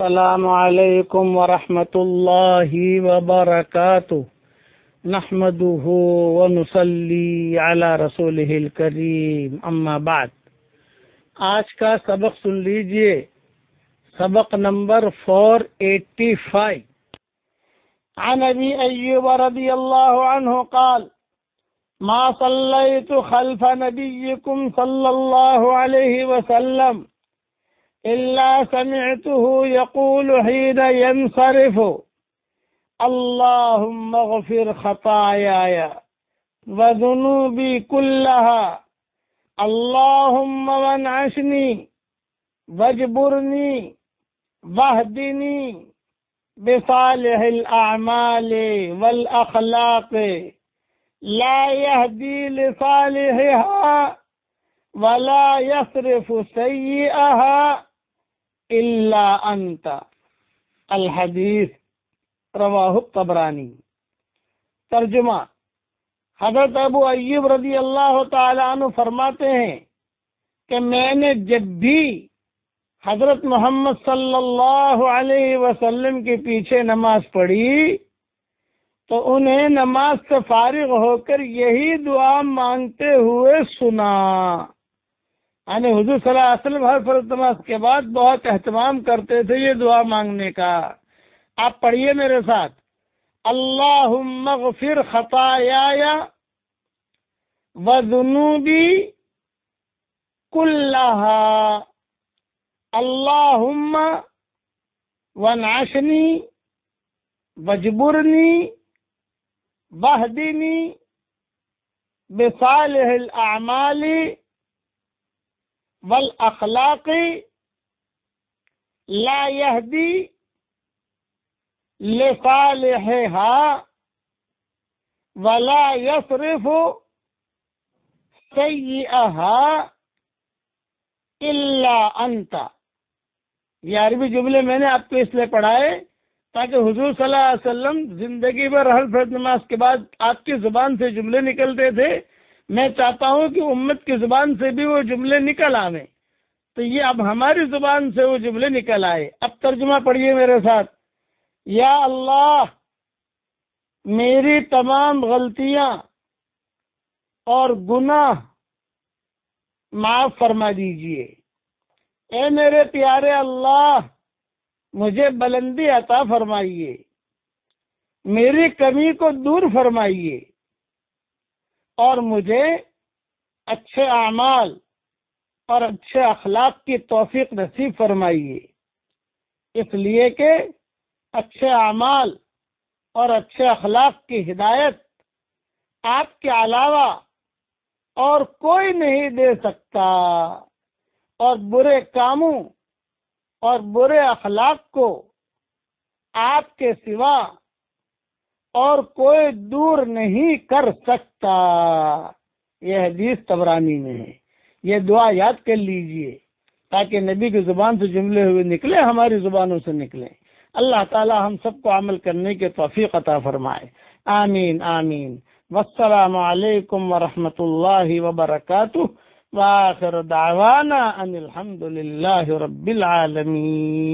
السلام علیکم ورحمۃ اللہ وبرکاتہ۔ نحمده ونصلي على رسوله الكريم اما بعد۔ آج کا سبق سن لیجیے۔ سبق نمبر 485 عن ابي ايوب رضي الله عنه قال، ما صليت خلف نبيكم صلى الله عليه وسلم۔ إلا سمعته يقول حين ينصرف. اللهم اغفر خطاياي وذنوبي كلها. اللهم وانعشني واجبرني واهدني بصالح الأعمال والأخلاق. لا يهدي لصالحها ولا يصرف سيئها. اللہ انت الحدیث رواہ قبرانی ترجمہ. حضرت ابو ایوب رضی اللہ تعالی عنہ فرماتے ہیں کہ میں نے جب بھی حضرت محمد صلی اللہ علیہ وسلم کے پیچھے نماز پڑھی تو انہیں نماز سے فارغ ہو کر یہی دعا مانگتے ہوئے سنا۔ یعنی حضور صلی اللہ علیہ وسلم ہر فرض نماز کے بعد بہت اہتمام کرتے تھے یہ دعا مانگنے کا۔ آپ پڑھیے میرے ساتھ۔ اللہ مغفر خطایا و جنوبی کلّہ اللہ و ناشنی وجبرنی بہدینی بصالح الاعمال والاخلاق لا يهدي لصالحها ولا يصرف سيئها الا انت یہ عربی جملے میں نے آپ کو اس لیے پڑھائے تاکہ حضور صلی اللہ علیہ وسلم زندگی بھر ہر فرد نماز کے بعد آپ کی زبان سے جملے نکلتے تھے۔ میں چاہتا ہوں کہ امت کی زبان سے بھی وہ جملے نکل آئیں تو یہ اب ہماری زبان سے وہ جملے نکل آئے۔ اب ترجمہ پڑھیے میرے ساتھ۔ یا اللہ، میری تمام غلطیاں اور گناہ معاف فرما دیجیے۔ اے میرے پیارے اللہ، مجھے بلندی عطا فرمائیے۔ میری کمی کو دور فرمائیے۔ اور مجھے اچھے اعمال اور اچھے اخلاق کی توفیق نصیب فرمائیے۔ اس لیے کہ اچھے اعمال اور اچھے اخلاق کی ہدایت آپ کے علاوہ اور کوئی نہیں دے سکتا۔ اور برے کاموں اور برے اخلاق کو آپ کے سوا اور کوئی دور نہیں کر سکتا۔ یہ حدیث تبرانی میں ہے۔ یہ دعا یاد کر لیجیے تاکہ نبی کی زبان سے جملے ہوئے نکلے، ہماری زبانوں سے نکلے۔ اللہ تعالی ہم سب کو عمل کرنے کے توفیق عطا فرمائے۔ آمین آمین۔ والسلام علیکم ورحمۃ اللہ وبرکاتہ۔ واخر دعوانا ان الحمد للہ رب العالمین۔